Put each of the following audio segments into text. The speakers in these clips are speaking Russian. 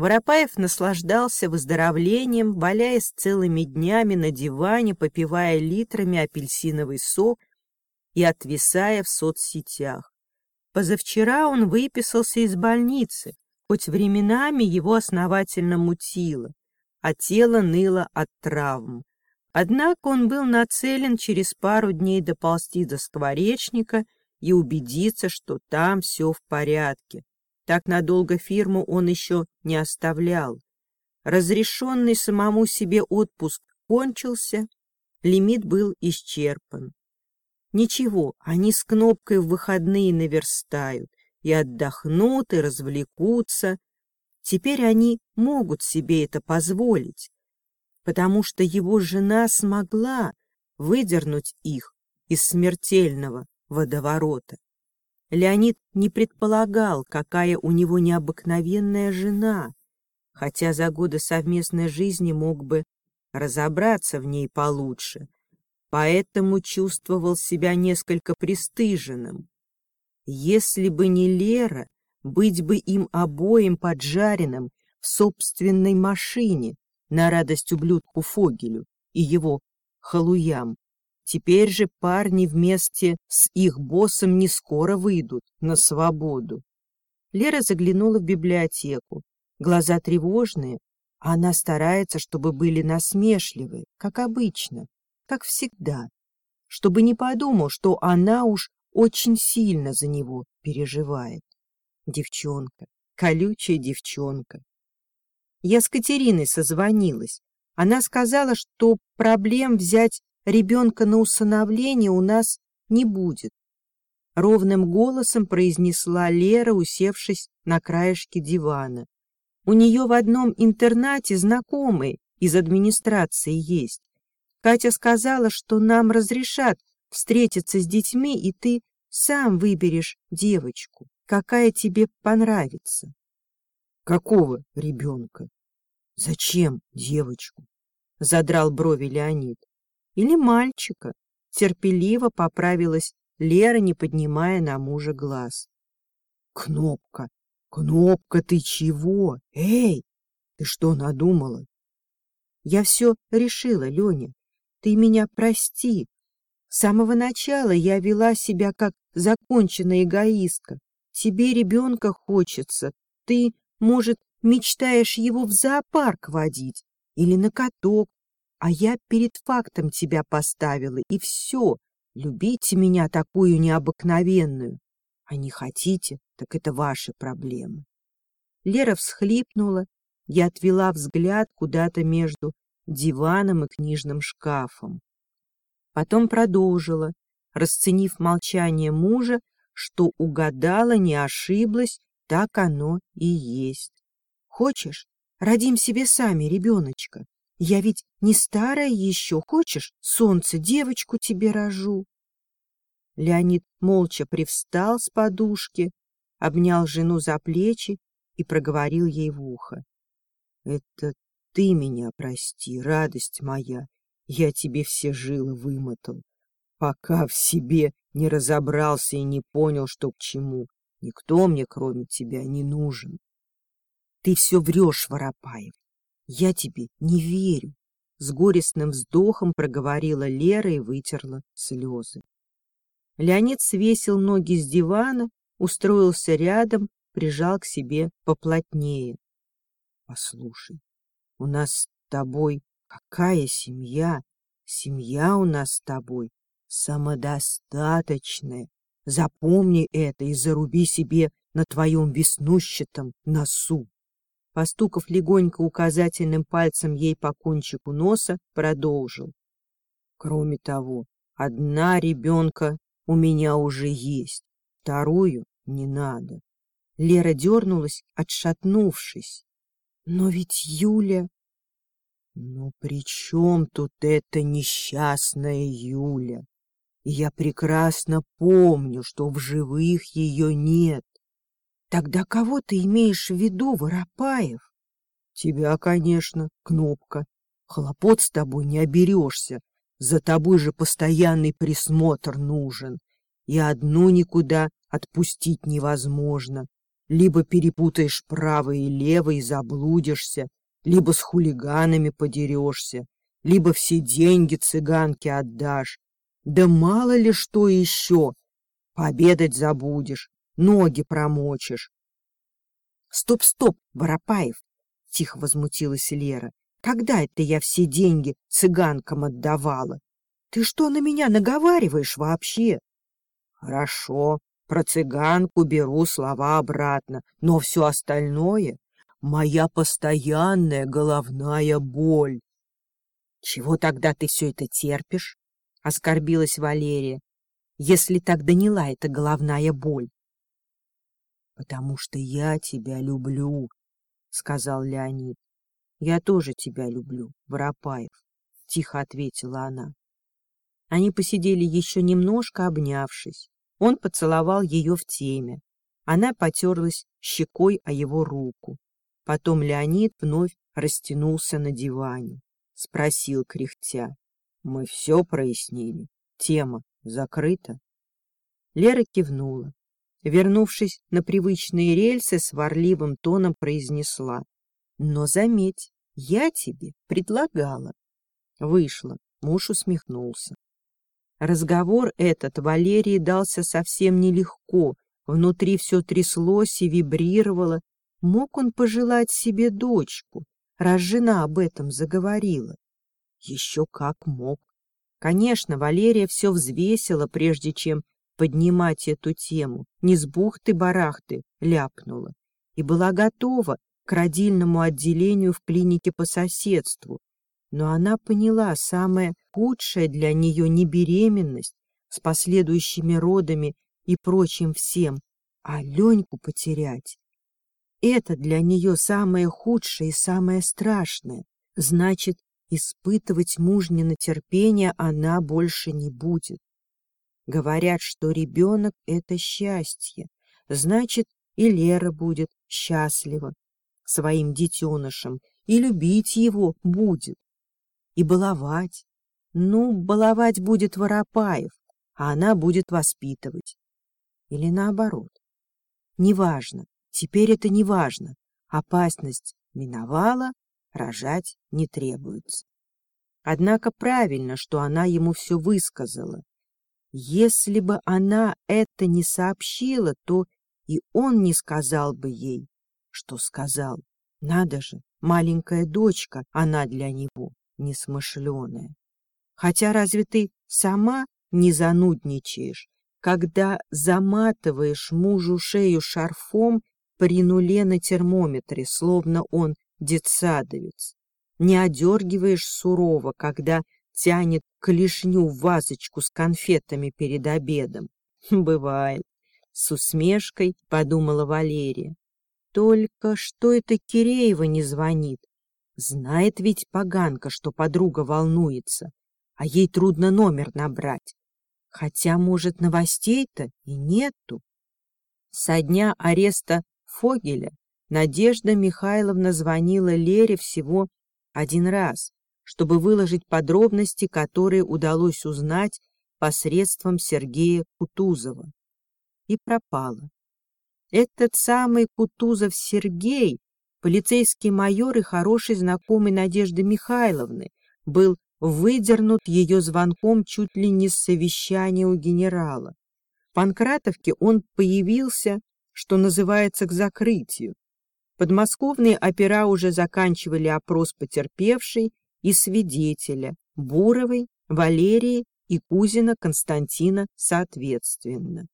Воропаев наслаждался выздоровлением, валяясь целыми днями на диване, попивая литрами апельсиновый сок и отвисая в соцсетях. Позавчера он выписался из больницы, хоть временами его основательно мутило, а тело ныло от травм. Однако он был нацелен через пару дней доползти до скворечника и убедиться, что там все в порядке. Так надолго фирму он еще не оставлял. Разрешенный самому себе отпуск кончился, лимит был исчерпан. Ничего, они с кнопкой в выходные наверстают, и отдохнут, и развлекутся. Теперь они могут себе это позволить, потому что его жена смогла выдернуть их из смертельного водоворота. Леонид не предполагал, какая у него необыкновенная жена, хотя за годы совместной жизни мог бы разобраться в ней получше, поэтому чувствовал себя несколько пристыженным. Если бы не Лера, быть бы им обоим поджаренным в собственной машине на радость ублюдку Фогелю и его халуям. Теперь же парни вместе с их боссом не скоро выйдут на свободу. Лера заглянула в библиотеку. Глаза тревожные, а она старается, чтобы были насмешливые, как обычно, как всегда, чтобы не подумал, что она уж очень сильно за него переживает. Девчонка, колючая девчонка. Я с Катериной созвонилась. Она сказала, что проблем взять ребенка на усыновление у нас не будет. Ровным голосом произнесла Лера, усевшись на краешке дивана. У нее в одном интернате знакомый из администрации есть. Катя сказала, что нам разрешат встретиться с детьми, и ты сам выберешь девочку, какая тебе понравится. Какого ребенка? Зачем девочку? Задрал брови Леонид или мальчика, терпеливо поправилась Лера, не поднимая на мужа глаз. Кнопка, Кнопка, ты чего? Эй, ты что надумала? Я все решила, Леня. Ты меня прости. С самого начала я вела себя как законченная эгоистка. Тебе ребенка хочется. Ты, может, мечтаешь его в зоопарк водить или на каток, а я перед фактом тебя поставила, и все. Любите меня такую необыкновенную. А не хотите, так это ваши проблемы. Лера всхлипнула и отвела взгляд куда-то между диваном и книжным шкафом. Потом продолжила, расценив молчание мужа, что угадала, не ошиблась, так оно и есть. Хочешь, родим себе сами ребеночка? Я ведь не старая еще. Хочешь, солнце, девочку тебе рожу? Леонид молча привстал с подушки, обнял жену за плечи и проговорил ей в ухо. — Это ты меня прости, радость моя. Я тебе все жилы вымотал, пока в себе не разобрался и не понял, что к чему. Никто мне, кроме тебя, не нужен. Ты все врешь, Воропаев. Я тебе не верю. С горестным вздохом проговорила Лера и вытерла слезы. Леонид свесил ноги с дивана, устроился рядом, прижал к себе поплотнее. — Послушай, у нас с тобой какая семья? Семья у нас с тобой самодостаточная. Запомни это и заруби себе на твоем веснущатом носу. Постукав легонько указательным пальцем ей по кончику носа, продолжил. Кроме того, одна ребенка у меня уже есть, вторую не надо. Лера дернулась, отшатнувшись. Но ведь Юля... Ну при чем тут эта несчастная Юля? Я прекрасно помню, что в живых ее нет. Тогда кого ты имеешь в виду, Воропаев? Тебя, конечно, Кнопка. Хлопот с тобой не оберешься. За тобой же постоянный присмотр нужен. И одну никуда отпустить невозможно. Либо перепутаешь право и лево и заблудишься, либо с хулиганами подерешься, либо все деньги цыганке отдашь. Да мало ли что еще. Пообедать забудешь, ноги промочишь. Стоп, стоп, Воропаев, тихо возмутилась Лера. Когда это я все деньги цыганкам отдавала? Ты что на меня наговариваешь вообще? Хорошо, про цыганку беру слова обратно, но все остальное — моя постоянная головная боль. Чего тогда ты все это терпишь? — оскорбилась Валерия. Если так доняла эта головная боль. — Потому что я тебя люблю, — сказал Леонид. — Я тоже тебя люблю, Воропаев, — тихо ответила она. Они посидели еще немножко, обнявшись. Он поцеловал ее в теме. Она потерлась щекой о его руку. Потом Леонид вновь растянулся на диване. Спросил кряхтя. — Мы все прояснили. Тема закрыта. Лера кивнула. Вернувшись на привычные рельсы, сварливым тоном произнесла. — Но заметь, я тебе предлагала. Вышла. Муж усмехнулся. Разговор этот Валерии дался совсем нелегко, внутри все тряслось и вибрировало. Мог он пожелать себе дочку, раз жена об этом заговорила? Еще как мог. Конечно, Валерия все взвесила, прежде чем поднимать эту тему, не с бухты-барахты ляпнула, и была готова к родильному отделению в клинике по соседству, но она поняла, самое худшее для нее не беременность с последующими родами и прочим всем, а Леньку потерять. Это для нее самое худшее и самое страшное. Значит, испытывать мужнино терпение она больше не будет. Говорят, что ребенок — это счастье. Значит, и Лера будет счастлива своим детенышем, и любить его будет и баловать. Ну, баловать будет Воропаев, а она будет воспитывать. Или наоборот. Неважно, теперь это неважно. Опасность миновала, рожать не требуется. Однако правильно, что она ему все высказала. Если бы она это не сообщила, то и он не сказал бы ей, что сказал. Надо же, маленькая дочка, она для него несмышленая. Хотя разве ты сама не занудничаешь, когда заматываешь мужу шею шарфом при нуле на термометре, словно он детсадовец? Не одергиваешь сурово, когда тянет клешню в вазочку с конфетами перед обедом? Бывает. С усмешкой подумала Валерия. Только что это Киреева не звонит? Знает ведь поганка, что подруга волнуется, а ей трудно номер набрать. Хотя, может, новостей-то и нету. Со дня ареста Фогеля Надежда Михайловна звонила Лере всего один раз, чтобы выложить подробности, которые удалось узнать посредством Сергея Кутузова. И пропала. Этот самый Кутузов Сергей Полицейский майор и хороший знакомый Надежды Михайловны был выдернут ее звонком чуть ли не с совещания у генерала. В Панкратовке он появился, что называется, к закрытию. Подмосковные опера уже заканчивали опрос потерпевшей и свидетеля Буровой, Валерии и Кузина Константина соответственно.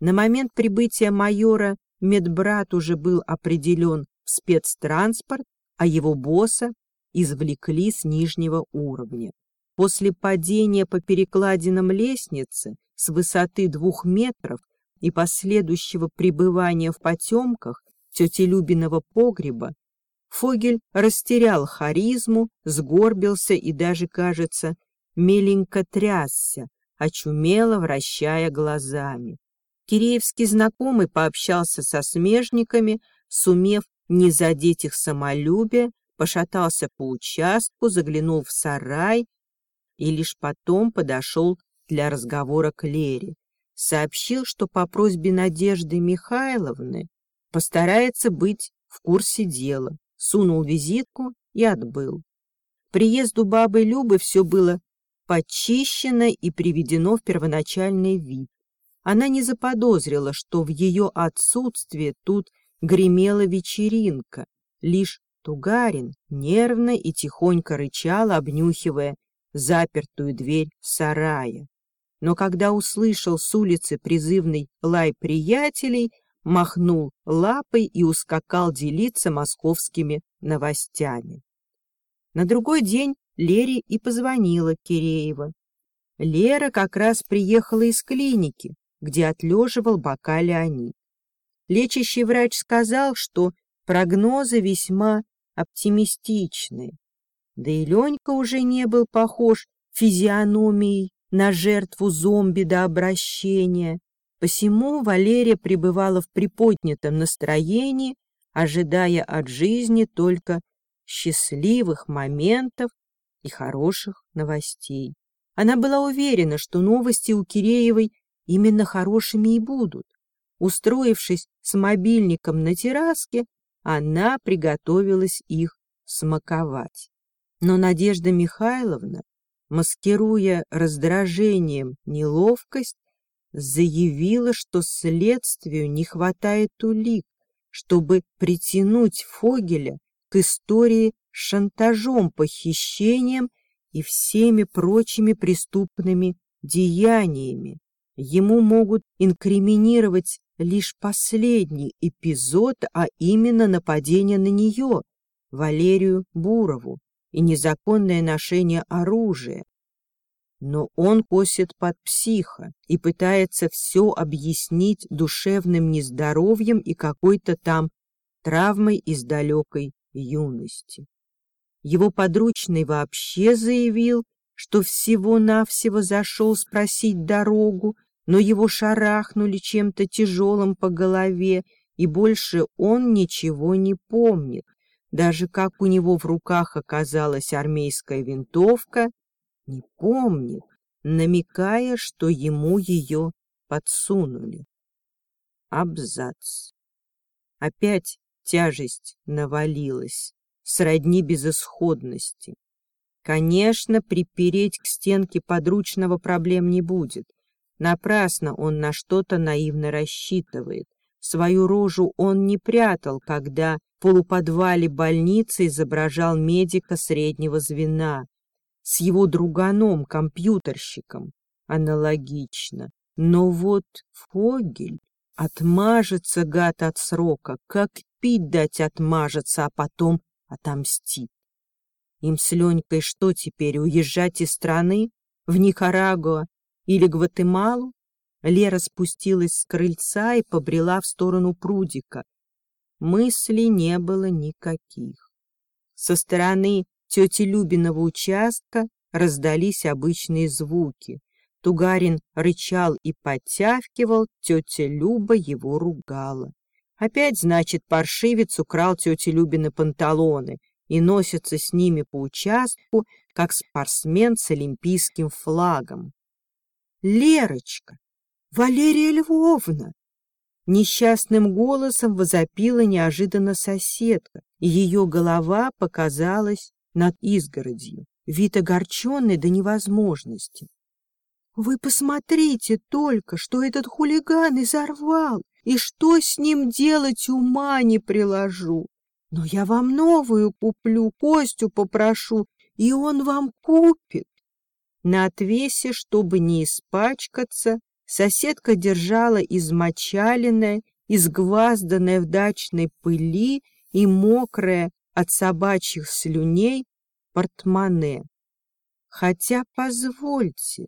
На момент прибытия майора медбрат уже был определен спецтранспорт, а его босса извлекли с нижнего уровня. После падения по перекладинам лестницы с высоты двух метров и последующего пребывания в потемках тети Любиного погреба, Фогель растерял харизму, сгорбился и даже, кажется, меленько трясся, очумело вращая глазами. Киреевский знакомый пообщался со смежниками, сумев не задеть их самолюбие, пошатался по участку, заглянул в сарай и лишь потом подошел для разговора к Лере. Сообщил, что по просьбе Надежды Михайловны Постарается быть в курсе дела. Сунул визитку и отбыл. Приезду бабы Любы все было почищено и приведено в первоначальный вид. Она не заподозрила, что в ее отсутствие тут гремела вечеринка. Лишь Тугарин нервно и тихонько рычал, обнюхивая запертую дверь сарая. Но когда услышал с улицы призывный лай приятелей, махнул лапой и ускакал делиться московскими новостями. На другой день Лере и позвонила Киреева. Лера как раз приехала из клиники, где отлеживал бока Леонид. Лечащий врач сказал, что прогнозы весьма оптимистичны. Да и Ленька уже не был похож физиономией на жертву зомби до обращения. Посему Валерия пребывала в приподнятом настроении, ожидая от жизни только счастливых моментов и хороших новостей. Она была уверена, что новости у Киреевой именно хорошими и будут. Устроившись с мобильником на терраске, она приготовилась их смаковать. Но Надежда Михайловна, маскируя раздражением неловкость, заявила, что следствию не хватает улик, чтобы притянуть Фогеля к истории с шантажом, похищением и всеми прочими преступными деяниями. Ему могут инкриминировать лишь последний эпизод, а именно нападение на нее, Валерию Бурову, и незаконное ношение оружия. Но он косит под психа и пытается все объяснить душевным нездоровьем и какой-то там травмой из далекой юности. Его подручный вообще заявил, что всего-навсего зашел спросить дорогу, но его шарахнули чем-то тяжелым по голове, и больше он ничего не помнит. Даже как у него в руках оказалась армейская винтовка, не помнит, намекая, что ему ее подсунули. Абзац. Опять тяжесть навалилась, сродни безысходности. Конечно, припереть к стенке подручного проблем не будет. Напрасно он на что-то наивно рассчитывает. Свою рожу он не прятал, когда в полуподвале больницы изображал медика среднего звена. С его друганом-компьютерщиком аналогично. Но вот Фогель отмажется, гад, от срока, как пить дать отмажется, а потом отомстит. Им с Ленькой что теперь, уезжать из страны? В Никарагуа или Гватемалу? Лера спустилась с крыльца и побрела в сторону прудика. Мыслей не было никаких. Со стороны тети Любиного участка раздались обычные звуки. Тугарин рычал и подтягивал, тетя Люба его ругала. Опять, значит, паршивец украл тети Любины панталоны и носится с ними по участку, как спортсмен с олимпийским флагом. Лерочка! Валерия Львовна! Несчастным голосом возопила неожиданно соседка, и ее голова показалась над изгородью, вид огорченный до невозможности. Вы посмотрите только, что этот хулиган изорвал, и что с ним делать ума не приложу. Но я вам новую куплю, Костю попрошу, и он вам купит. На отвесе, чтобы не испачкаться, соседка держала измочаленное, изгвазданное в дачной пыли и мокрое от собачьих слюней портмоне. Хотя, позвольте,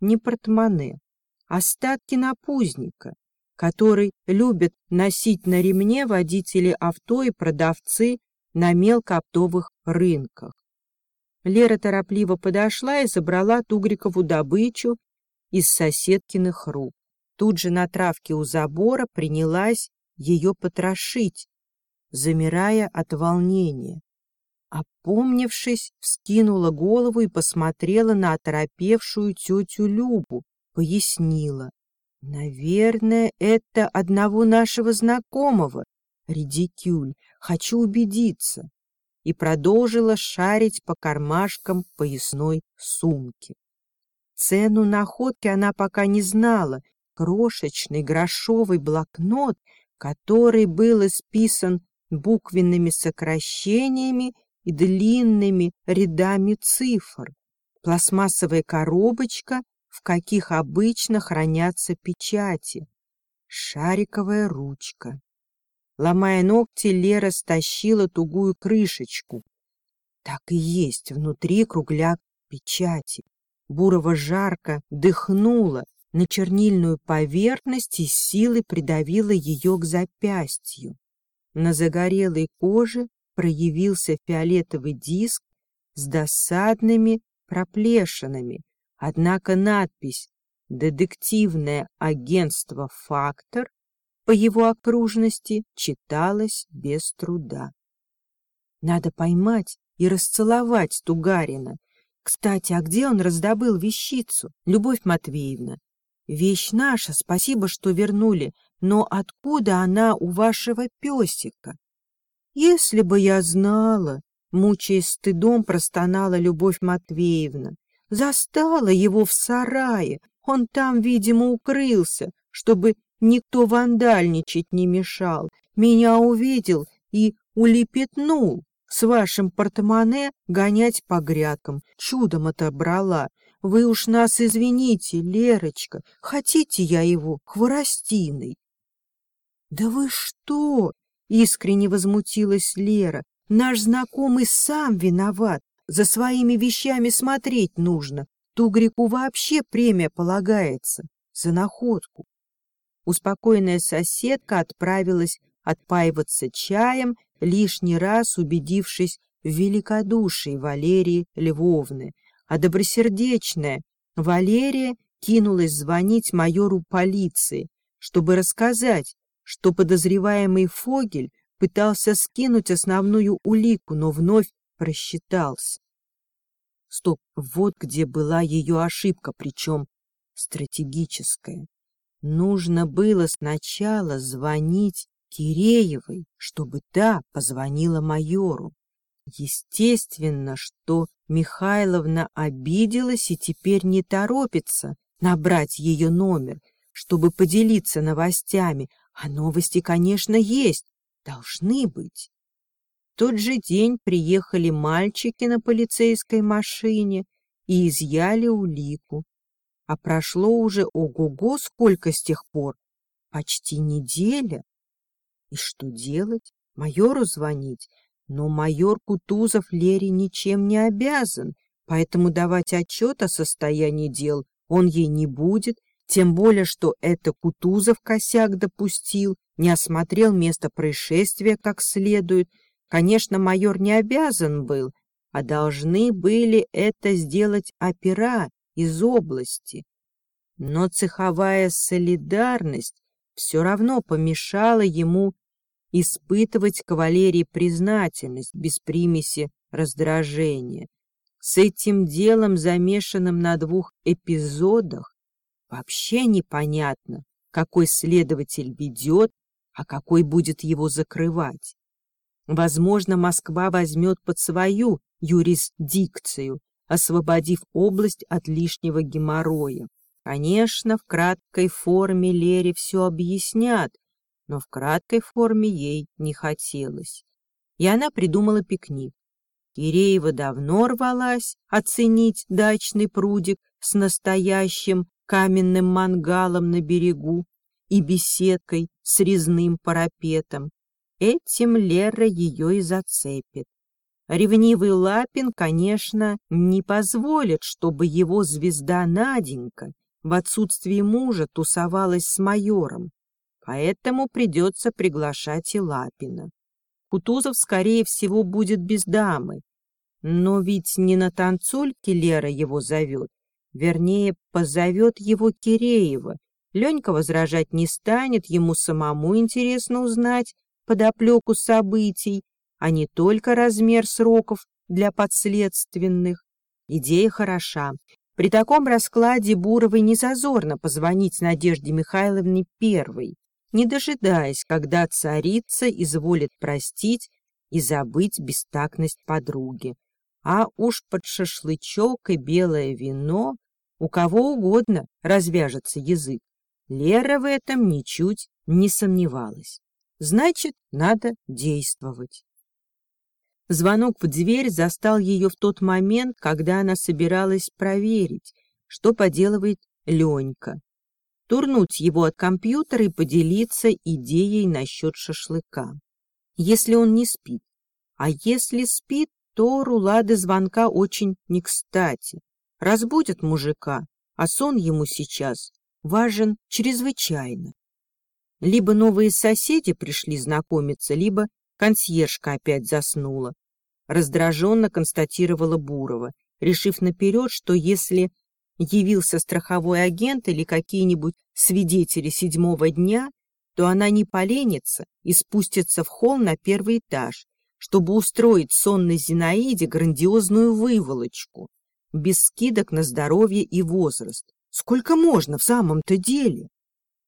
не портмоне, остатки напузника, который любят носить на ремне водители авто и продавцы на мелкооптовых рынках. Лера торопливо подошла и забрала Тугрикову добычу из соседкиных рук. Тут же на травке у забора принялась ее потрошить, замирая от волнения. Опомнившись, вскинула голову и посмотрела на оторопевшую тетю Любу, пояснила. Наверное, это одного нашего знакомого. Редикюль. Хочу убедиться. И продолжила шарить по кармашкам поясной сумки. Цену находки она пока не знала. Крошечный грошовый блокнот, который был исписан буквенными сокращениями и длинными рядами цифр. Пластмассовая коробочка в каких обычно хранятся печати. Шариковая ручка. Ломая ногти, Лера стащила тугую крышечку. Так и есть, внутри кругляк печати. Бурова жарко дыхнула на чернильную поверхность и силой придавила ее к запястью. На загорелой коже проявился фиолетовый диск с досадными проплешинами, Однако надпись «Детективное агентство «Фактор» по его окружности читалась без труда. Надо поймать и расцеловать Тугарина. Кстати, а где он раздобыл вещицу, Любовь Матвеевна? Вещь наша, спасибо, что вернули, но откуда она у вашего песика? Если бы я знала, мучаясь стыдом, простонала Любовь Матвеевна. Застала его в сарае. Он там, видимо, укрылся, чтобы никто вандальничать не мешал. Меня увидел и улепетнул. С вашим портмоне гонять по грядкам. Чудом отобрала. Вы уж нас извините, Лерочка. Хотите я его хворостиной? Да вы что? Искренне возмутилась Лера. Наш знакомый сам виноват. За своими вещами смотреть нужно. Тугрику вообще премия полагается за находку. Успокоенная соседка отправилась отпаиваться чаем, лишний раз убедившись в великодушии Валерии Львовны, а добросердечная Валерия кинулась звонить майору полиции, чтобы рассказать, что подозреваемый Фогель пытался скинуть основную улику, но вновь просчитался. Стоп, вот где была ее ошибка, причем стратегическая. Нужно было сначала звонить Киреевой, чтобы та позвонила майору. Естественно, что Михайловна обиделась и теперь не торопится набрать ее номер, чтобы поделиться новостями, а новости, конечно, есть, должны быть тот же день приехали мальчики на полицейской машине и изъяли улику. А прошло уже ого-го сколько с тех пор, почти неделя. И что делать? Майору звонить? Но майор Кутузов Лере ничем не обязан, поэтому давать отчет о состоянии дел он ей не будет, тем более, что это Кутузов косяк допустил, не осмотрел место происшествия как следует — Конечно, майор не обязан был, а должны были это сделать опера из области. Но цеховая солидарность все равно помешала ему испытывать кавалерии признательность без примеси раздражения. С этим делом, замешанным на двух эпизодах, вообще непонятно, какой следователь ведет, а какой будет его закрывать. Возможно, Москва возьмет под свою юрисдикцию, освободив область от лишнего геморроя. Конечно, в краткой форме Лере все объяснят, но в краткой форме ей не хотелось. И она придумала пикник. Киреева давно рвалась оценить дачный прудик с настоящим каменным мангалом на берегу и беседкой с резным парапетом. Этим Лера ее и зацепит. Ревнивый Лапин, конечно, не позволит, чтобы его звезда Наденька в отсутствии мужа тусовалась с майором, поэтому придется приглашать и Лапина. Кутузов, скорее всего, будет без дамы, но ведь не на танцульке Лера его зовет, вернее, позовет его Киреева. Ленька возражать не станет, ему самому интересно узнать, подоплеку событий, а не только размер сроков для подследственных. Идея хороша, При таком раскладе Буровой не зазорно позвонить Надежде Михайловне первой, не дожидаясь, когда царица изволит простить и забыть бестактность подруги. А уж под шашлычок и белое вино у кого угодно развяжется язык. Лера в этом ничуть не сомневалась. Значит, надо действовать. Звонок в дверь застал ее в тот момент, когда она собиралась проверить, что поделывает Ленька. Турнуть его от компьютера и поделиться идеей насчет шашлыка. Если он не спит. А если спит, то рулады звонка очень не кстати. Разбудят мужика, а сон ему сейчас важен чрезвычайно. Либо новые соседи пришли знакомиться, либо консьержка опять заснула. Раздраженно констатировала Бурова, решив наперед, что если явился страховой агент или какие-нибудь свидетели седьмого дня, то она не поленится и спустится в холл на первый этаж, чтобы устроить сонной Зинаиде грандиозную выволочку, без скидок на здоровье и возраст. Сколько можно в самом-то деле?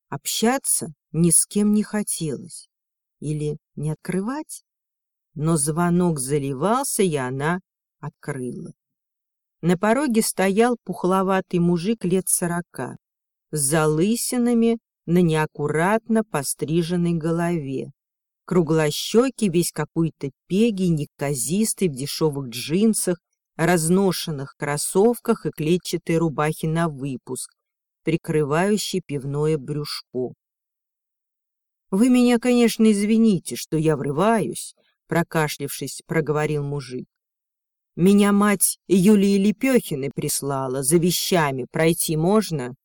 Общаться ни с кем не хотелось. Или не открывать? Но звонок заливался, и она открыла. На пороге стоял пухловатый мужик лет сорока, с залысинами на неаккуратно постриженной голове. Круглощекий, весь какой-то пегий, неказистый, в дешевых джинсах, разношенных кроссовках и клетчатой рубахе на выпуск, прикрывающей пивное брюшко. «Вы меня, конечно, извините, что я врываюсь», — прокашлившись, проговорил мужик. «Меня мать Юлии Лепехиной прислала, за вещами пройти можно?»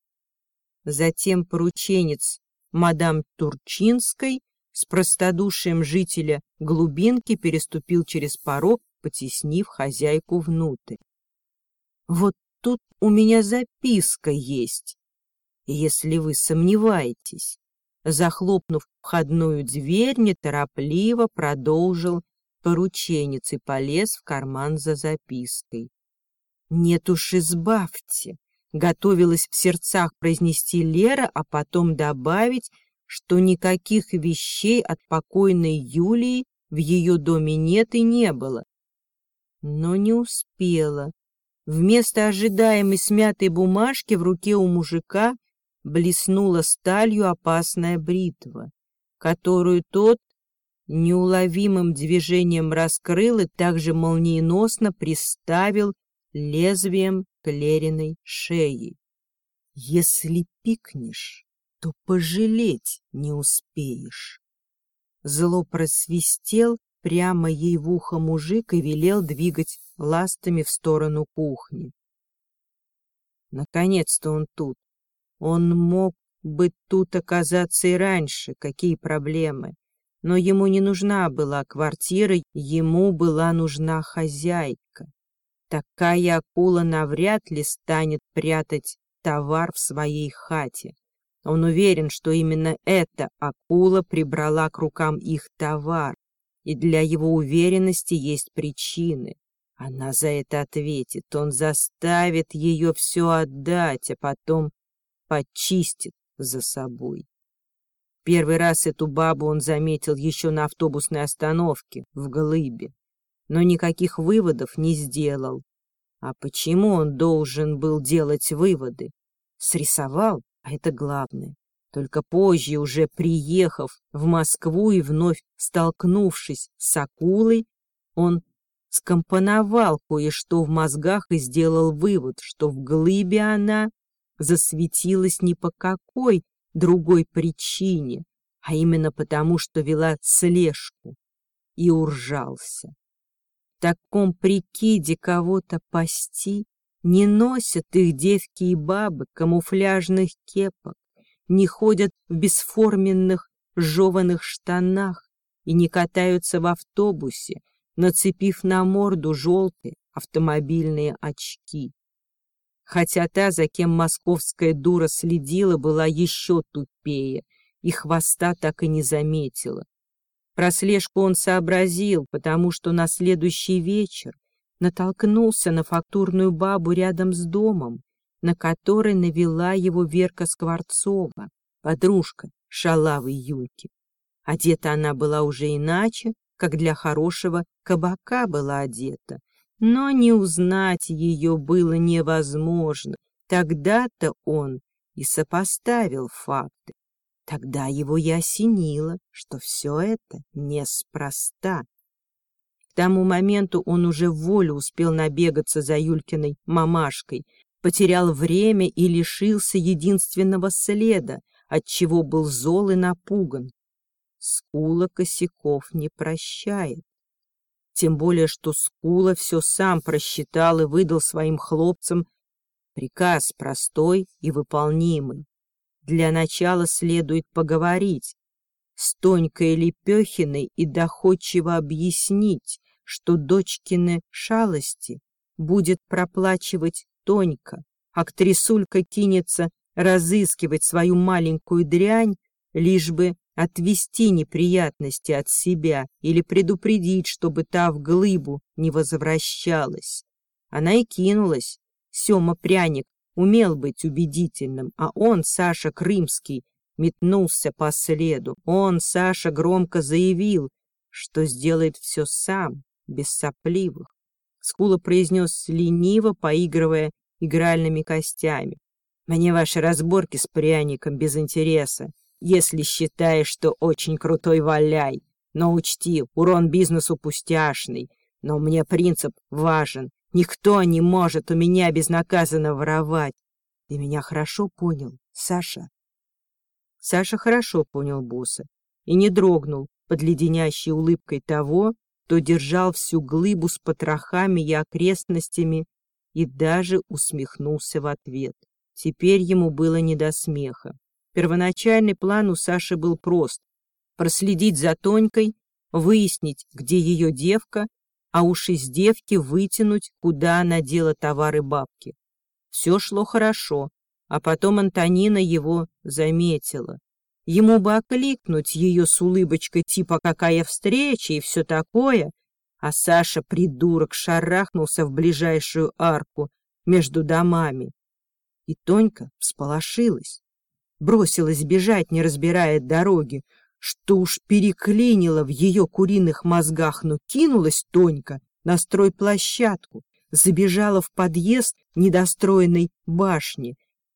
Затем порученец мадам Турчинской с простодушием жителя глубинки переступил через порог, потеснив хозяйку внутрь. «Вот тут у меня записка есть, если вы сомневаетесь». Захлопнув входную дверь, неторопливо продолжил порученец и полез в карман за запиской. «Нет уж, избавьте!» — готовилась в сердцах произнести Лера, а потом добавить, что никаких вещей от покойной Юлии в ее доме нет и не было. Но не успела. Вместо ожидаемой смятой бумажки в руке у мужика блеснула сталью опасная бритва, которую тот неуловимым движением раскрыл и также молниеносно приставил лезвием к Лериной шеи. «Если пикнешь, то пожалеть не успеешь». Зло просвистел прямо ей в ухо мужик и велел двигать ластами в сторону кухни. Наконец-то он тут. Он мог бы тут оказаться и раньше, какие проблемы. Но ему не нужна была квартира, ему была нужна хозяйка. Такая акула навряд ли станет прятать товар в своей хате. Он уверен, что именно эта акула прибрала к рукам их товар, и для его уверенности есть причины. Она за это ответит, он заставит ее все отдать, а потом почистит за собой. Первый раз эту бабу он заметил еще на автобусной остановке в Глыбе, но никаких выводов не сделал. А почему он должен был делать выводы? Срисовал, а это главное. Только позже, уже приехав в Москву и вновь столкнувшись с акулой, он скомпоновал кое-что в мозгах и сделал вывод, что в глыбе она засветилась не по какой другой причине, а именно потому, что вела слежку, и уржался. В таком прикиде кого-то пасти не носят их девки и бабы камуфляжных кепок, не ходят в бесформенных жеваных штанах и не катаются в автобусе, нацепив на морду желтые автомобильные очки хотя та, за кем московская дура следила, была еще тупее и хвоста так и не заметила. Про слежку он сообразил, потому что на следующий вечер натолкнулся на фактурную бабу рядом с домом, на который навела его Верка Скворцова, подружка шалавой Юльки. Одета она была уже иначе, как для хорошего кабака была одета, но не узнать ее было невозможно. Тогда-то он и сопоставил факты. Тогда его и осенило, что все это неспроста. К тому моменту он уже волю успел набегаться за Юлькиной мамашкой, потерял время и лишился единственного следа, отчего был зол и напуган. Скула косяков не прощает. Тем более, что Скула все сам просчитал и выдал своим хлопцам приказ простой и выполнимый. Для начала следует поговорить с Тонькой Лепехиной и доходчиво объяснить, что дочкины шалости будет проплачивать Тонька, актрисулька кинется разыскивать свою маленькую дрянь, лишь бы отвести неприятности от себя или предупредить, чтобы та в глыбу не возвращалась. Она и кинулась. Сема Пряник умел быть убедительным, а он, Саша Крымский, метнулся по следу. Он, Саша, громко заявил, что сделает все сам, без сопливых. Скула произнес лениво, поигрывая игральными костями. «Мне ваши разборки с пряником без интереса. Если считаешь, что очень крутой, валяй. Но учти, урон бизнесу пустяшный. Но мне принцип важен. Никто не может у меня безнаказанно воровать. Ты меня хорошо понял, Саша?» Саша хорошо понял босса и не дрогнул под леденящей улыбкой того, кто держал всю глыбу с потрохами и окрестностями и даже усмехнулся в ответ. Теперь ему было не до смеха. Первоначальный план у Саши был прост — проследить за Тонькой, выяснить, где ее девка, а уж из девки вытянуть, куда она дела товары бабки. Все шло хорошо, а потом Антонина его заметила. Ему бы окликнуть ее с улыбочкой типа «какая встреча» и все такое, а Саша, придурок, шарахнулся в ближайшую арку между домами. И Тонька всполошилась, бросилась бежать, не разбирая дороги, что уж переклинило в ее куриных мозгах, но кинулась Тонька на стройплощадку, забежала в подъезд недостроенной башни,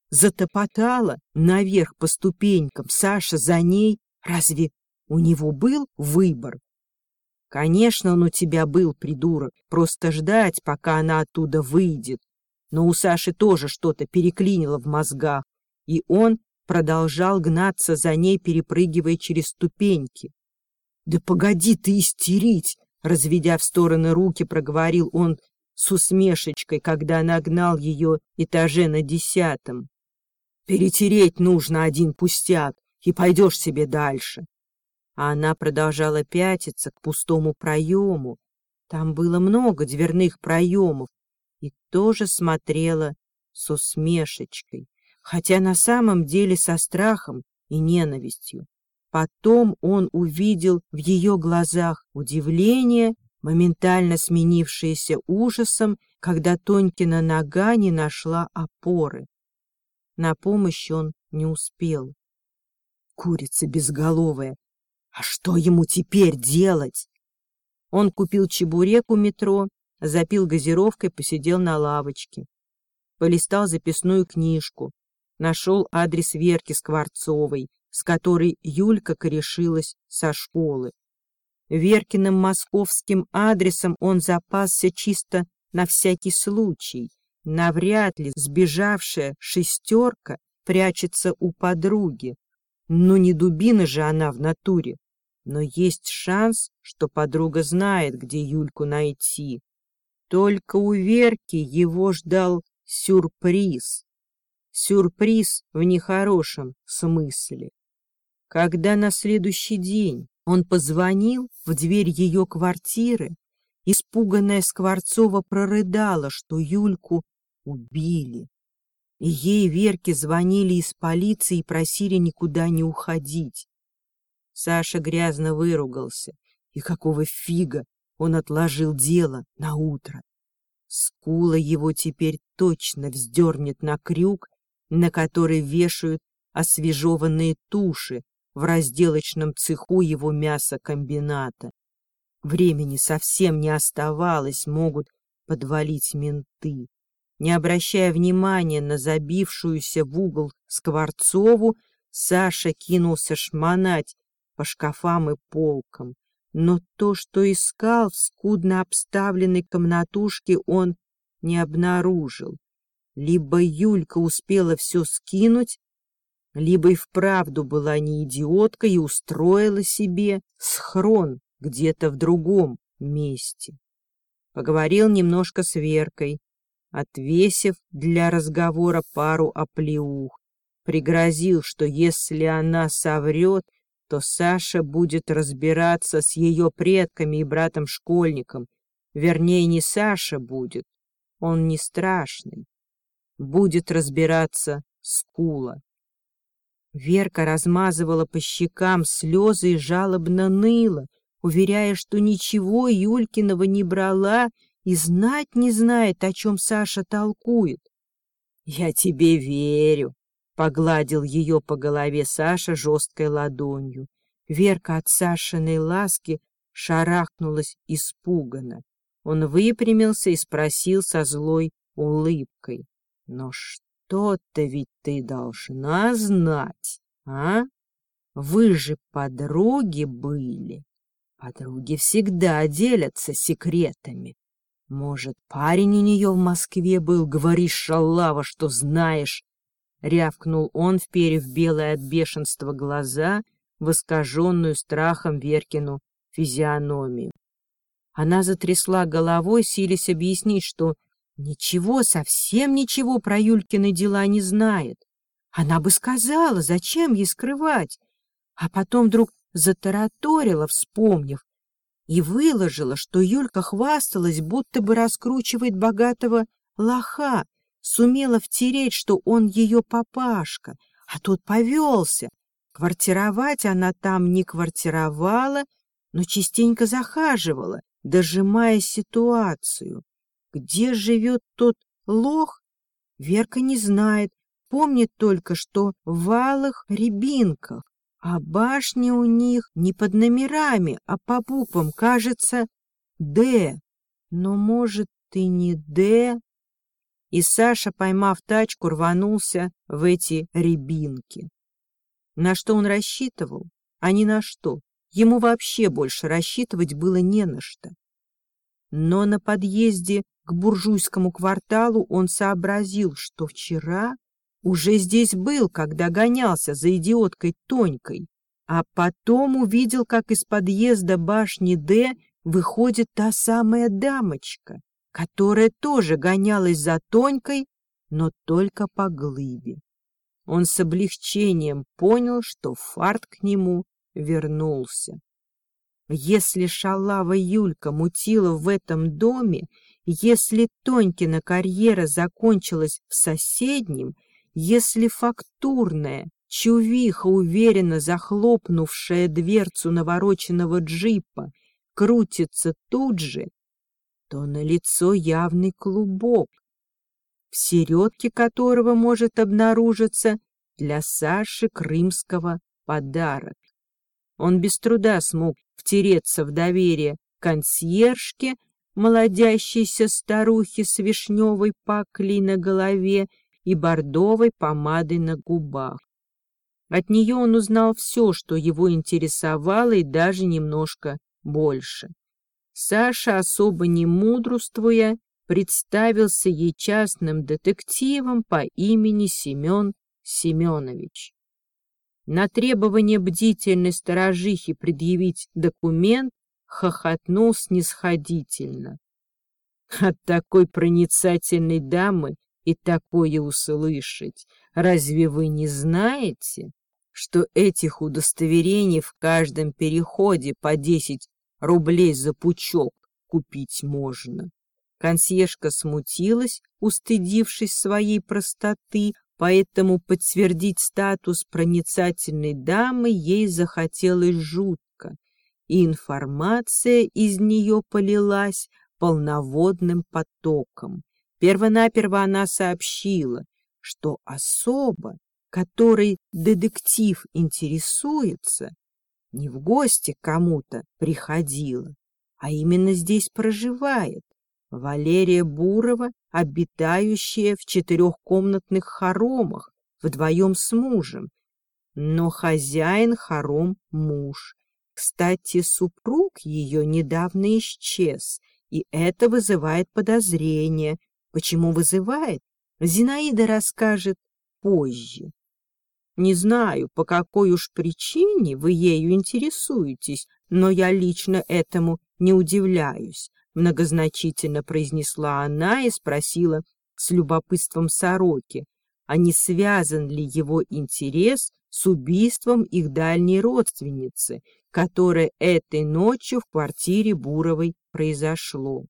затопотала наверх по ступенькам. Саша за ней. Разве у него был выбор? Конечно, он у тебя был, придурок, просто ждать, пока она оттуда выйдет. Но у Саши тоже что-то переклинило в мозгах, и он продолжал гнаться за ней, перепрыгивая через ступеньки. «Да погоди ты истерить!» — разведя в стороны руки, проговорил он с усмешечкой, когда нагнал ее этаже на десятом. «Перетереть нужно один пустяк, и пойдешь себе дальше а она продолжала пятиться к пустому проему. Там было много дверных проемов, и тоже смотрела с усмешечкой, хотя на самом деле со страхом и ненавистью. Потом он увидел в ее глазах удивление, моментально сменившееся ужасом, когда Тонькина нога не нашла опоры. На помощь он не успел. Курица безголовая, а что ему теперь делать? Он купил чебурек у метро, запил газировкой, посидел на лавочке. Полистал записную книжку, нашел адрес Верки Скворцовой, с которой Юлька корешилась со школы. Веркиным московским адресом он запасся чисто на всякий случай. Навряд ли сбежавшая шестерка прячется у подруги. Но не дубина же она в натуре. Но есть шанс, что подруга знает, где Юльку найти. Только у Верки его ждал сюрприз. Сюрприз в нехорошем смысле. Когда на следующий день он позвонил в дверь ее квартиры, испуганная Скворцова прорыдала, что Юльку убили. И ей Верке звонили из полиции и просили никуда не уходить. Саша грязно выругался. И какого фига он отложил дело на утро? Скула его теперь точно вздернет на крюк, на который вешают освежеванные туши в разделочном цеху его мясокомбината. Времени совсем не оставалось, могут подвалить менты. Не обращая внимания на забившуюся в угол Скворцову, Саша кинулся шмонать по шкафам и полкам. Но то, что искал в скудно обставленной комнатушке, он не обнаружил. Либо Юлька успела все скинуть, либо и вправду была не идиотка и устроила себе схрон где-то в другом месте. Поговорил немножко с Веркой, отвесив для разговора пару оплеух. Пригрозил, что если она соврет, то Саша будет разбираться с ее предками и братом-школьником. Вернее, не Саша будет, он не страшный. Будет разбираться Скула. Верка размазывала по щекам слезы и жалобно ныла, уверяя, что ничего Юлькиного не брала и знать не знает, о чем Саша толкует. «Я тебе верю», — погладил ее по голове Саша жесткой ладонью. Верка от Сашиной ласки шарахнулась испуганно. Он выпрямился и спросил со злой улыбкой. «Но что-то ведь ты должна знать, а? Вы же подруги были». Подруги всегда делятся секретами. Может, парень у нее в Москве был, говоришь, шалава, что знаешь. Рявкнул он, вперев белое от бешенства глаза в искаженную страхом Веркину физиономию. Она затрясла головой, силясь объяснить, что ничего, совсем ничего про Юлькины дела не знает. Она бы сказала, зачем ей скрывать. А потом вдруг затараторила, вспомнив, и выложила, что Юлька хвасталась, будто бы раскручивает богатого лоха, сумела втереть, что он ее папашка, а тот повелся. Квартировать она там не квартировала, но частенько захаживала, дожимая ситуацию. Где живет тот лох, Верка не знает, помнит только, что в валых рябинках. А башни у них не под номерами, а по буквам, кажется, «Д». Но, может, и не «Д». И Саша, поймав тачку, рванулся в эти рябинки. На что он рассчитывал, а не на что. Ему вообще больше рассчитывать было не на что. Но на подъезде к буржуйскому кварталу он сообразил, что вчера уже здесь был, когда гонялся за идиоткой Тонькой, а потом увидел, как из подъезда башни Д выходит та самая дамочка, которая тоже гонялась за Тонькой, но только по глыбе. Он с облегчением понял, что фарт к нему вернулся. Если шалава Юлька мутила в этом доме, если Тонькина карьера закончилась в соседнем, если фактурная, чувиха, уверенно захлопнувшая дверцу навороченного джипа, крутится тут же, то на лицо явный клубок, в середке которого может обнаружиться для Саши Крымского подарок. Он без труда смог втереться в доверие консьержке, молодящейся старухе с вишневой паклей на голове и бордовой помадой на губах. От нее он узнал все, что его интересовало, и даже немножко больше. Саша, особо не мудрствуя, представился ей частным детективом по имени Семен Семенович. На требование бдительной сторожихи предъявить документ хохотнул снисходительно. От такой проницательной дамы и такое услышать. Разве вы не знаете, что этих удостоверений в каждом переходе по десять рублей за пучок купить можно? Консьержка смутилась, устыдившись своей простоты, поэтому подтвердить статус проницательной дамы ей захотелось жутко, и информация из нее полилась полноводным потоком. Первонаперво она сообщила, что особо, которой детектив интересуется, не в гости кому-то приходила, а именно здесь проживает. Валерия Бурова, обитающая в четырехкомнатных хоромах, вдвоем с мужем. Но хозяин хором муж. Кстати, супруг ее недавно исчез, и это вызывает подозрение. Почему вызывает? Зинаида расскажет позже. Не знаю, по какой уж причине вы ею интересуетесь, но я лично этому не удивляюсь, многозначительно произнесла она и спросила с любопытством сороки, а не связан ли его интерес с убийством их дальней родственницы, которое этой ночью в квартире Буровой произошло.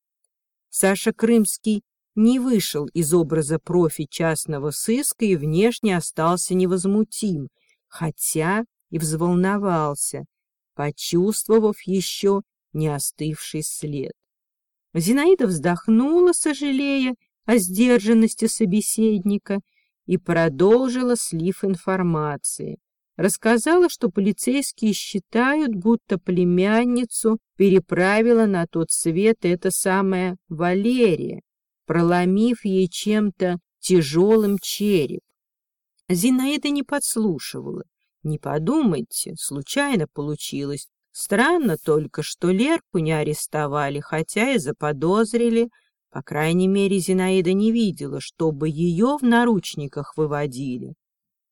Саша Крымский не вышел из образа профи частного сыска и внешне остался невозмутим, хотя и взволновался, почувствовав еще не остывший след. Зинаида вздохнула, сожалея о сдержанности собеседника, и продолжила слив информации. Рассказала, что полицейские считают, будто племянницу переправила на тот свет эта самая Валерия, проломив ей чем-то тяжелым череп. Зинаида не подслушивала. Не подумайте, случайно получилось. Странно только, что Лерку не арестовали, хотя и заподозрили. По крайней мере, Зинаида не видела, чтобы ее в наручниках выводили.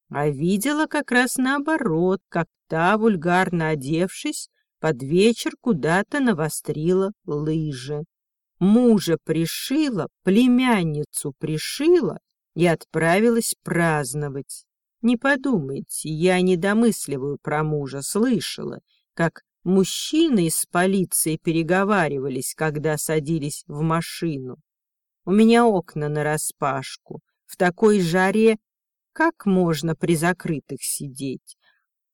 А видела как раз наоборот, как та, вульгарно одевшись, под вечер куда-то навострила лыжи мужа пришила, племянницу пришила и отправилась праздновать. Не подумайте, я не домысливаю про мужа, слышала, как мужчины из полиции переговаривались, когда садились в машину. У меня окна нараспашку, в такой жаре как можно при закрытых сидеть?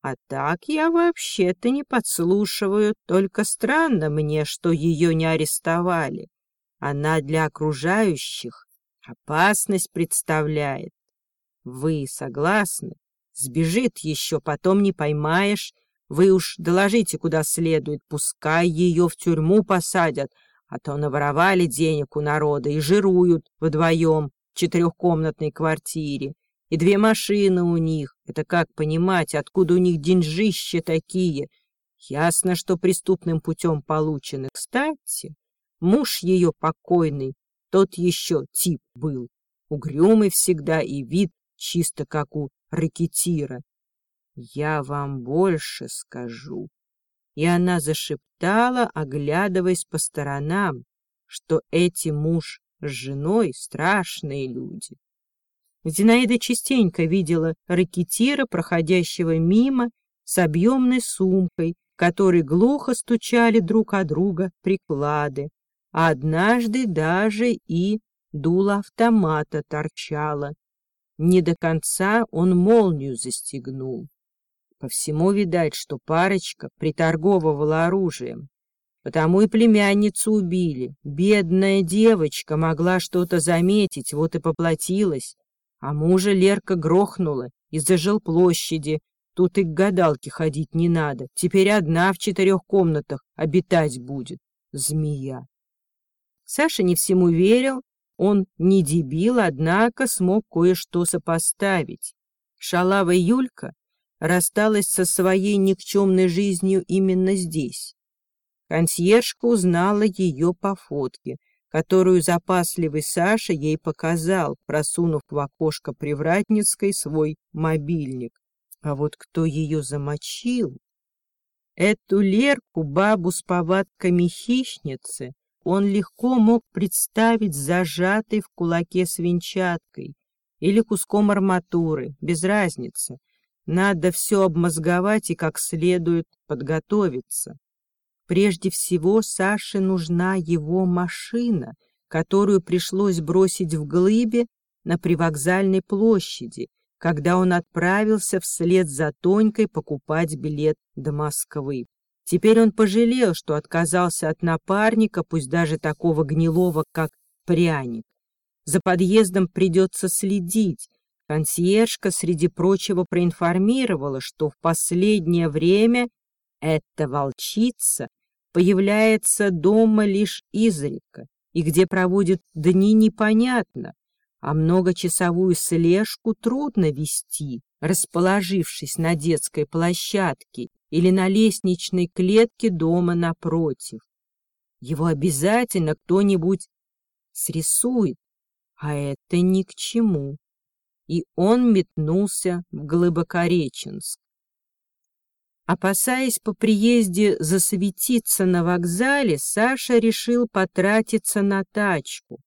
А так я вообще-то не подслушиваю, только странно мне, что ее не арестовали. Она для окружающих опасность представляет. Вы согласны? Сбежит еще, потом не поймаешь. Вы уж доложите куда следует, пускай ее в тюрьму посадят, а то наворовали денег у народа и жируют вдвоем в четырехкомнатной квартире. И две машины у них. Это как понимать, откуда у них деньжища такие? Ясно, что преступным путем получены. Кстати, Муж ее покойный, тот еще тип был, угрюмый всегда и вид чисто как у ракетира. Я вам больше скажу. И она зашептала, оглядываясь по сторонам, что эти муж с женой страшные люди. Зинаида частенько видела ракетира, проходящего мимо, с объемной сумкой, которой глухо стучали друг о друга приклады, а однажды даже и дуло автомата торчало. Не до конца он молнию застегнул. По всему видать, что парочка приторговывала оружием. Потому и племянницу убили. Бедная девочка могла что-то заметить, вот и поплатилась. А мужа Лерка грохнула из-за жилплощади. Тут и к гадалке ходить не надо. Теперь одна в четырех комнатах обитать будет. Змея. Саша не всему верил, он не дебил, однако смог кое-что сопоставить. Шалава Юлька рассталась со своей никчемной жизнью именно здесь. Консьержка узнала ее по фотке, которую запасливый Саша ей показал, просунув в окошко Привратницкой свой мобильник. А вот кто ее замочил? Эту Лерку, бабу с повадками хищницы, он легко мог представить зажатой в кулаке свинчаткой или куском арматуры, без разницы. Надо все обмозговать и как следует подготовиться. Прежде всего Саше нужна его машина, которую пришлось бросить в глыбе на привокзальной площади, когда он отправился вслед за Тонькой покупать билет до Москвы. Теперь он пожалел, что отказался от напарника, пусть даже такого гнилого, как пряник. За подъездом придется следить. Консьержка, среди прочего, проинформировала, что в последнее время эта волчица появляется дома лишь изредка, и где проводит дни непонятно, а многочасовую слежку трудно вести, расположившись на детской площадке или на лестничной клетке дома напротив. Его обязательно кто-нибудь срисует, а это ни к чему. И он метнулся в Глыбокореченск. Опасаясь по приезде засветиться на вокзале, Саша решил потратиться на тачку.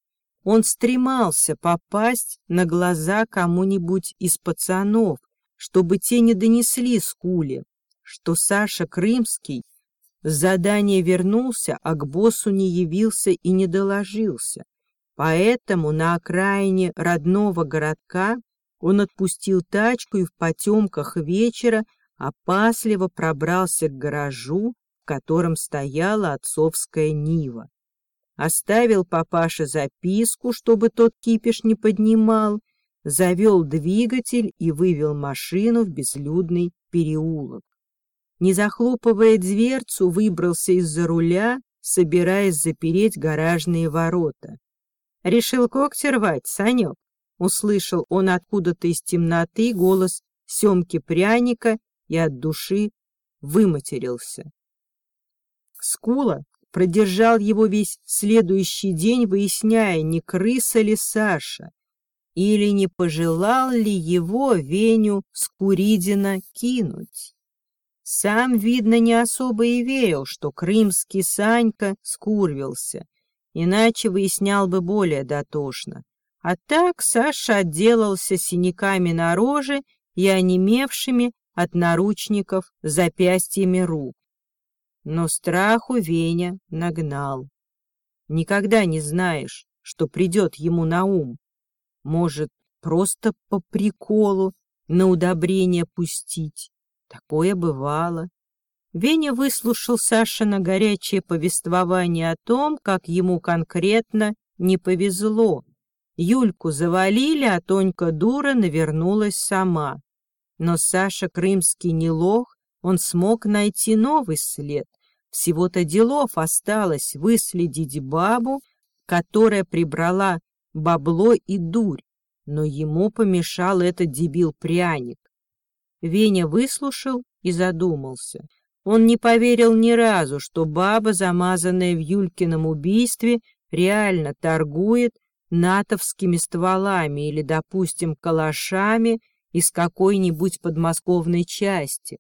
Он стремался попасть на глаза кому-нибудь из пацанов, чтобы те не донесли Скуле, что Саша Крымский с задания вернулся, а к боссу не явился и не доложился. Поэтому на окраине родного городка он отпустил тачку и в потемках вечера опасливо пробрался к гаражу, в котором стояла отцовская Нива оставил папаше записку, чтобы тот кипиш не поднимал, завел двигатель и вывел машину в безлюдный переулок. Не захлопывая дверцу, выбрался из-за руля, собираясь запереть гаражные ворота. «Решил когти рвать, Санек?» — услышал он откуда-то из темноты голос Семки Пряника и от души выматерился. Скула продержал его весь следующий день, выясняя, не крыса ли Саша, или не пожелал ли его Веню Скуридина кинуть. Сам, видно, не особо и верил, что крымский Санька скурвился, иначе выяснял бы более дотошно. А так Саша отделался синяками на роже и онемевшими от наручников запястьями рук. Но страху Веня нагнал. Никогда не знаешь, что придет ему на ум. Может, просто по приколу на удобрение пустить. Такое бывало. Веня выслушал Сашина горячее повествование о том, как ему конкретно не повезло. Юльку завалили, а Тонька дура навернулась сама. Но Саша Крымский не лох, он смог найти новый след. Всего-то делов осталось выследить бабу, которая прибрала бабло и дурь, но ему помешал этот дебил-пряник. Веня выслушал и задумался. Он не поверил ни разу, что баба, замазанная в Юлькином убийстве, реально торгует натовскими стволами или, допустим, калашами из какой-нибудь подмосковной части.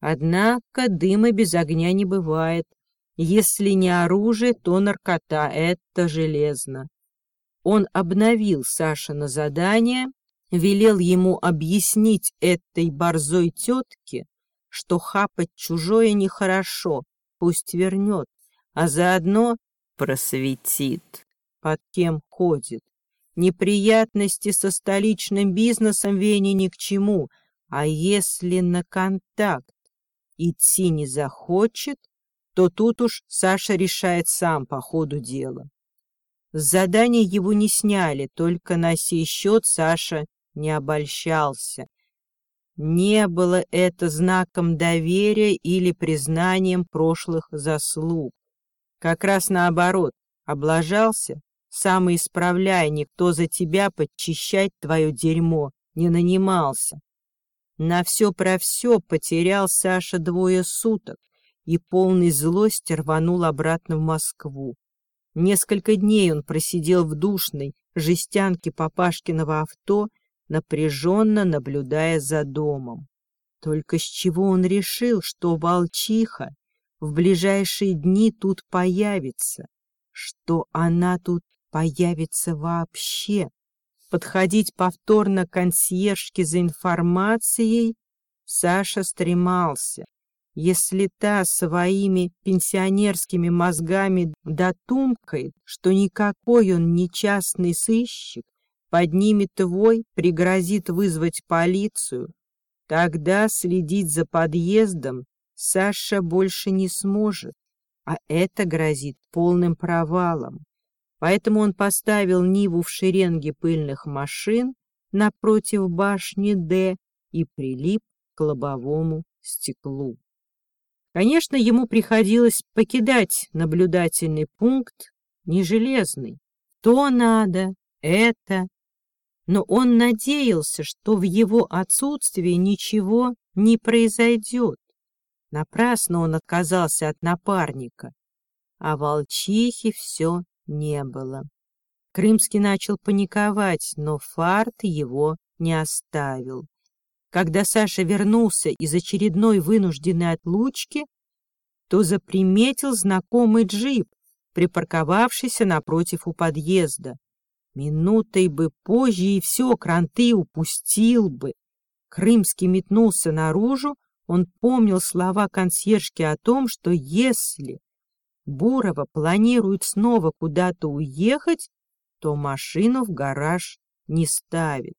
Однако дыма без огня не бывает. Если не оружие, то наркота, это железно. Он обновил Саша на задание, велел ему объяснить этой борзой тетке, что хапать чужое нехорошо, пусть вернет, а заодно просветит, под кем ходит. Неприятности со столичным бизнесом Вене ни к чему, а если на контакт? идти не захочет, то тут уж Саша решает сам по ходу дела. С задания его не сняли, только на сей счет Саша не обольщался. Не было это знаком доверия или признанием прошлых заслуг. Как раз наоборот, облажался, сам исправляй, никто за тебя подчищать твое дерьмо не нанимался. На все про все потерял Саша двое суток и полный злости рванул обратно в Москву. Несколько дней он просидел в душной жестянке папашкиного авто, напряженно наблюдая за домом. Только с чего он решил, что волчиха в ближайшие дни тут появится, что она тут появится вообще? подходить повторно к консьержке за информацией, Саша стремался. Если та своими пенсионерскими мозгами дотумкает, что никакой он не частный сыщик, поднимет твой, пригрозит вызвать полицию, тогда следить за подъездом Саша больше не сможет, а это грозит полным провалом. Поэтому он поставил Ниву в шеренге пыльных машин напротив башни Д и прилип к лобовому стеклу. Конечно, ему приходилось покидать наблюдательный пункт, не железный. То надо, это. Но он надеялся, что в его отсутствии ничего не произойдет. Напрасно он отказался от напарника, а волчихи все не было. Крымский начал паниковать, но фарт его не оставил. Когда Саша вернулся из очередной вынужденной отлучки, то заприметил знакомый джип, припарковавшийся напротив у подъезда. Минутой бы позже и все, кранты упустил бы. Крымский метнулся наружу, он помнил слова консьержки о том, что если Бурова планирует снова куда-то уехать, то машину в гараж не ставит.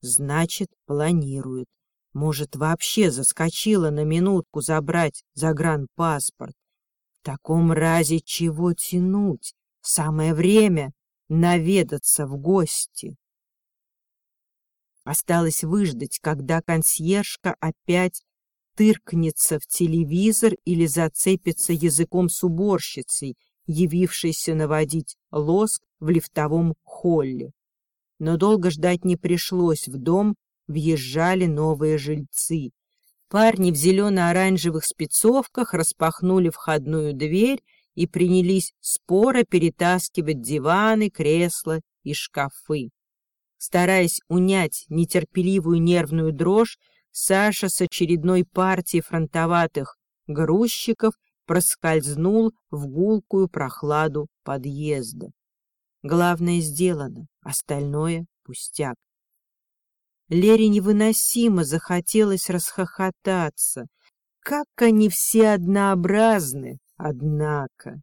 Значит, планирует. Может, вообще заскочила на минутку забрать загранпаспорт. В таком разе чего тянуть? Самое время наведаться в гости. Осталось выждать, когда консьержка опять тыркнется в телевизор или зацепится языком с уборщицей, явившейся наводить лоск в лифтовом холле. Но долго ждать не пришлось, в дом въезжали новые жильцы. Парни в зелено-оранжевых спецовках распахнули входную дверь и принялись споро перетаскивать диваны, кресла и шкафы. Стараясь унять нетерпеливую нервную дрожь, Саша с очередной партией фронтоватых грузчиков проскользнул в гулкую прохладу подъезда. Главное сделано, остальное — пустяк. Лере невыносимо захотелось расхохотаться. Как они все однообразны, однако.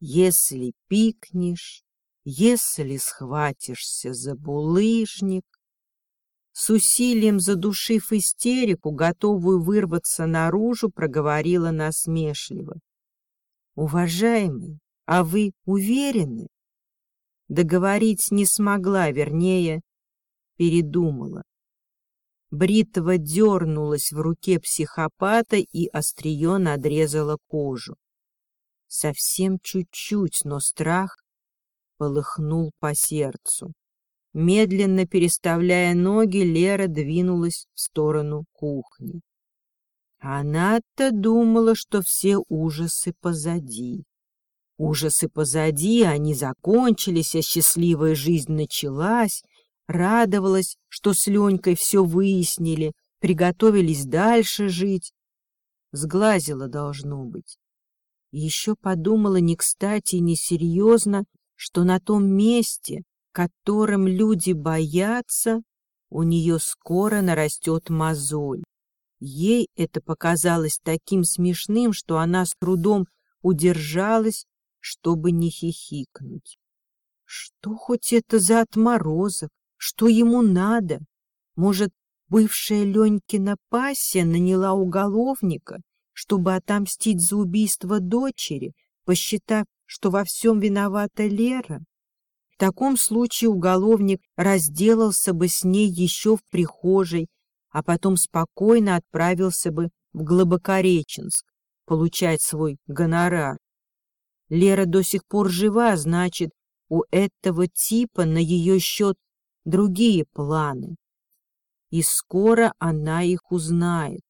Если пикнешь, если схватишься за булыжник, с усилием задушив истерику, готовую вырваться наружу, проговорила насмешливо. «Уважаемый, а вы уверены?» Договорить не смогла, вернее, передумала. Бритва дернулась в руке психопата и острие надрезала кожу. Совсем чуть-чуть, но страх полыхнул по сердцу. Медленно переставляя ноги, Лера двинулась в сторону кухни. Она-то думала, что все ужасы позади. Ужасы позади, они закончились, а счастливая жизнь началась. Радовалась, что с Ленькой все выяснили, приготовились дальше жить. Сглазила, должно быть. Еще подумала не кстати и несерьезно, что на том месте, которым люди боятся, у нее скоро нарастет мозоль. Ей это показалось таким смешным, что она с трудом удержалась, чтобы не хихикнуть. Что хоть это за отморозок? Что ему надо? Может, бывшая Ленькина пассия наняла уголовника, чтобы отомстить за убийство дочери, посчитав, что во всем виновата Лера? В таком случае уголовник разделался бы с ней еще в прихожей, а потом спокойно отправился бы в Глубокореченск получать свой гонорар. Лера до сих пор жива, значит, у этого типа на ее счет другие планы. И скоро она их узнает.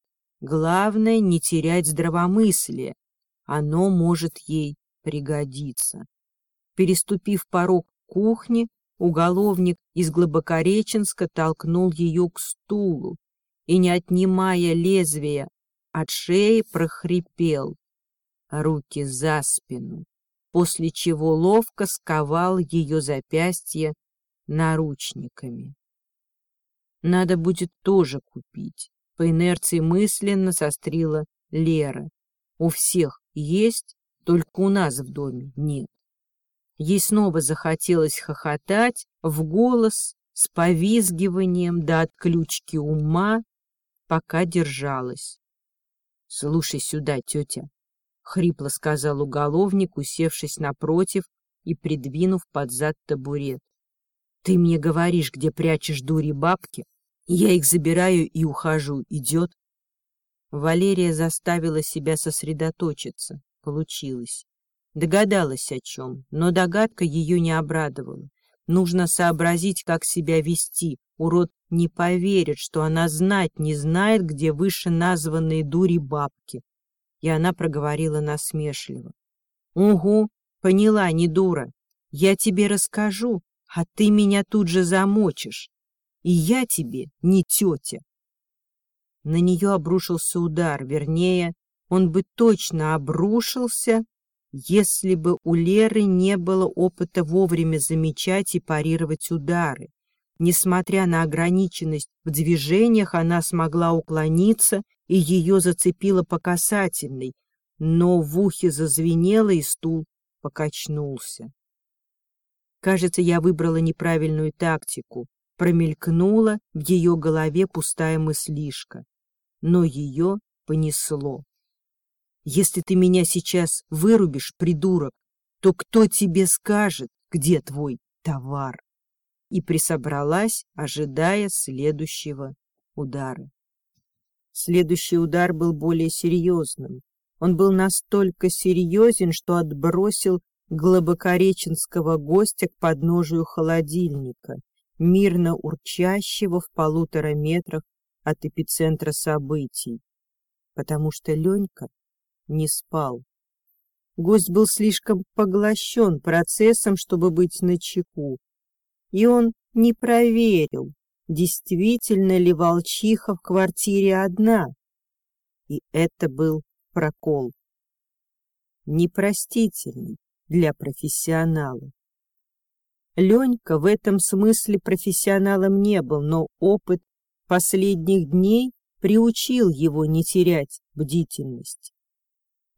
Главное — не терять здравомыслие. Оно может ей пригодиться. Переступив порог кухни уголовник из Глубокореченска толкнул ее к стулу и, не отнимая лезвия от шеи, прохрипел руки за спину, после чего ловко сковал ее запястье наручниками. Надо будет тоже купить. По инерции мысленно сострила Лера. У всех есть, только у нас в доме нет. Ей снова захотелось хохотать в голос с повизгиванием до отключки ума, пока держалась. Слушай сюда, тетя, — хрипло сказал уголовник, усевшись напротив и придвинув под зад табурет. Ты мне говоришь, где прячешь дури бабки, я их забираю и ухожу. Идет? Валерия заставила себя сосредоточиться. Получилось. Догадалась о чем, но догадка ее не обрадовала. Нужно сообразить, как себя вести. Урод не поверит, что она знать не знает, где выше названные дури бабки. И она проговорила насмешливо. — Угу, поняла, не дура. Я тебе расскажу, а ты меня тут же замочишь. И я тебе не тетя. На нее обрушился удар, вернее, он бы точно обрушился, если бы у Леры не было опыта вовремя замечать и парировать удары. Несмотря на ограниченность в движениях, она смогла уклониться, и ее зацепило по касательной, но в ухе зазвенело, и стул покачнулся. Кажется, я выбрала неправильную тактику. Промелькнула в ее голове пустая мыслишка. Но ее понесло. Если ты меня сейчас вырубишь, придурок, то кто тебе скажет, где твой товар? И присобралась, ожидая следующего удара. Следующий удар был более серьезным. Он был настолько серьезен, что отбросил глубокореченского гостя к подножию холодильника, мирно урчащего в полутора метрах от эпицентра событий, потому что Ленька не спал. Гость был слишком поглощен процессом, чтобы быть начеку, и он не проверил, действительно ли волчиха в квартире одна. И это был прокол. Непростительный, для профессионала. Ленька в этом смысле профессионалом не был, но опыт последних дней приучил его не терять бдительность.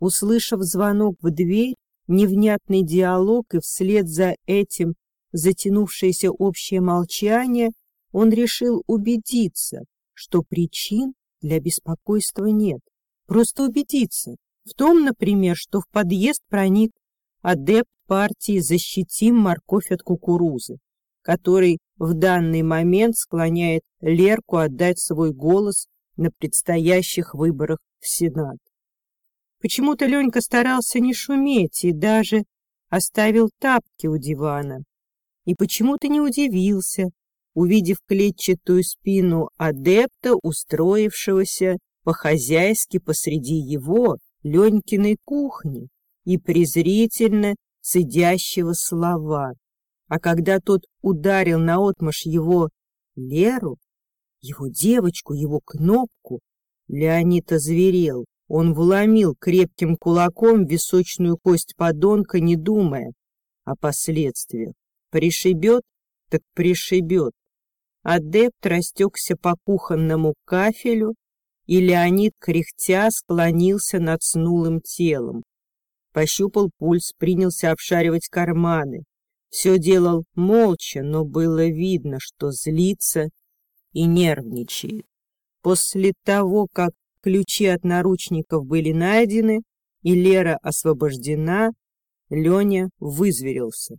Услышав звонок в дверь, невнятный диалог и вслед за этим затянувшееся общее молчание, он решил убедиться, что причин для беспокойства нет. Просто убедиться в том, например, что в подъезд проник адепт партии «Защитим морковь от кукурузы», который в данный момент склоняет Лерку отдать свой голос на предстоящих выборах в Сенат. Почему-то Ленька старался не шуметь и даже оставил тапки у дивана. И почему-то не удивился, увидев клетчатую спину адепта, устроившегося по-хозяйски посреди его, Ленькиной кухни и презрительно цедящего слова. А когда тот ударил наотмашь его Леру, его девочку, его кнопку, Леонид озверел. Он вломил крепким кулаком височную кость подонка, не думая о последствиях. Пришибет, так пришибет. Адепт растекся по кухонному кафелю, и Леонид, кряхтя, склонился над снулым телом пощупал пульс, принялся обшаривать карманы. Все делал молча, но было видно, что злится и нервничает. После того, как ключи от наручников были найдены и Лера освобождена, Леня вызверился.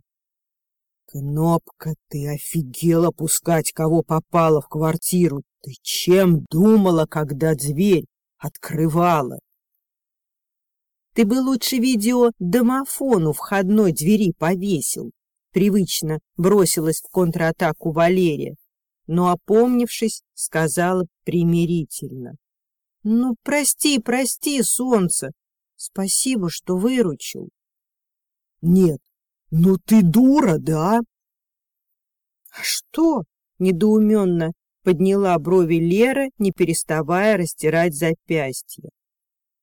«Кнопка, ты офигела пускать, кого попало в квартиру! Ты чем думала, когда дверь открывала?» Ты бы лучше видео домофон у входной двери повесил. Привычно бросилась в контратаку Валерия, но, опомнившись, сказала примирительно. — Ну, прости, прости, солнце. Спасибо, что выручил. — Нет, ну ты дура, да? — А что? — недоуменно подняла брови Лера, не переставая растирать запястье.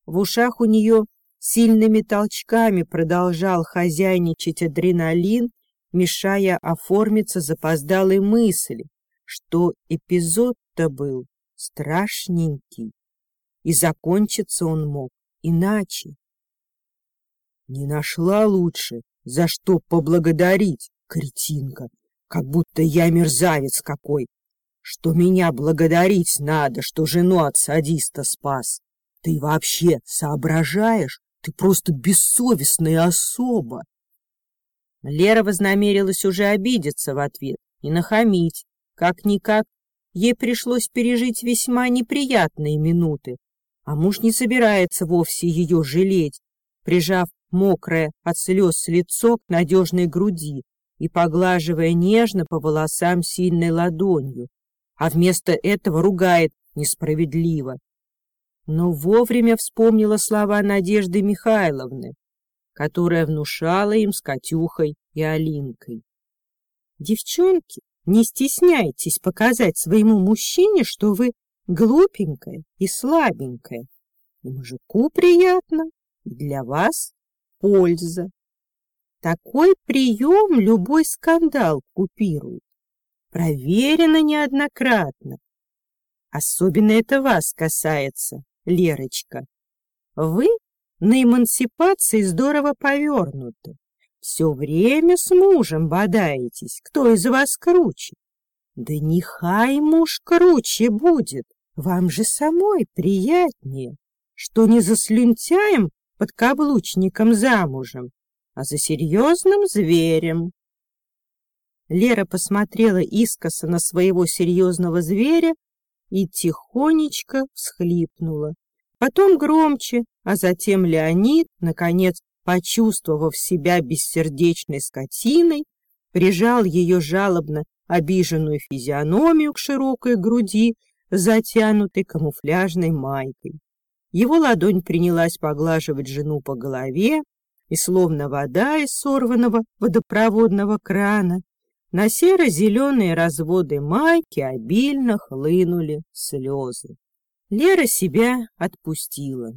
В ушах у нее Сильными толчками продолжал хозяйничать адреналин, мешая оформиться запоздалой мысли, что эпизод-то был страшненький, и закончиться он мог иначе. Не нашла лучше, за что поблагодарить, кретинка, как будто я мерзавец какой, что меня благодарить надо, что жену от садиста спас. Ты вообще соображаешь? Ты просто бессовестная особа. Лера вознамерилась уже обидеться в ответ и нахамить. Как-никак, ей пришлось пережить весьма неприятные минуты, а муж не собирается вовсе ее жалеть, прижав мокрое от слез лицо к надежной груди и поглаживая нежно по волосам сильной ладонью, а вместо этого ругает несправедливо. Но вовремя вспомнила слова Надежды Михайловны, которая внушала им с Катюхой и Алинкой. «Девчонки, не стесняйтесь показать своему мужчине, что вы глупенькая и слабенькая. И мужику приятно, и для вас польза. Такой прием любой скандал купирует. Проверено неоднократно. Особенно это вас касается, Лерочка. Вы на эмансипации здорово повернуты. Все время с мужем бодаетесь, кто из вас круче. Да нехай муж круче будет, вам же самой приятнее, что не за слюнтяем под каблучником замужем, а за серьезным зверем. Лера посмотрела искоса на своего серьезного зверя и тихонечко всхлипнула. Потом громче, а затем Леонид, наконец, почувствовав себя бессердечной скотиной, прижал ее жалобно обиженную физиономию к широкой груди, затянутой камуфляжной майкой. Его ладонь принялась поглаживать жену по голове, и словно вода из сорванного водопроводного крана, на серо-зеленые разводы майки обильно хлынули слезы. Лера себя отпустила.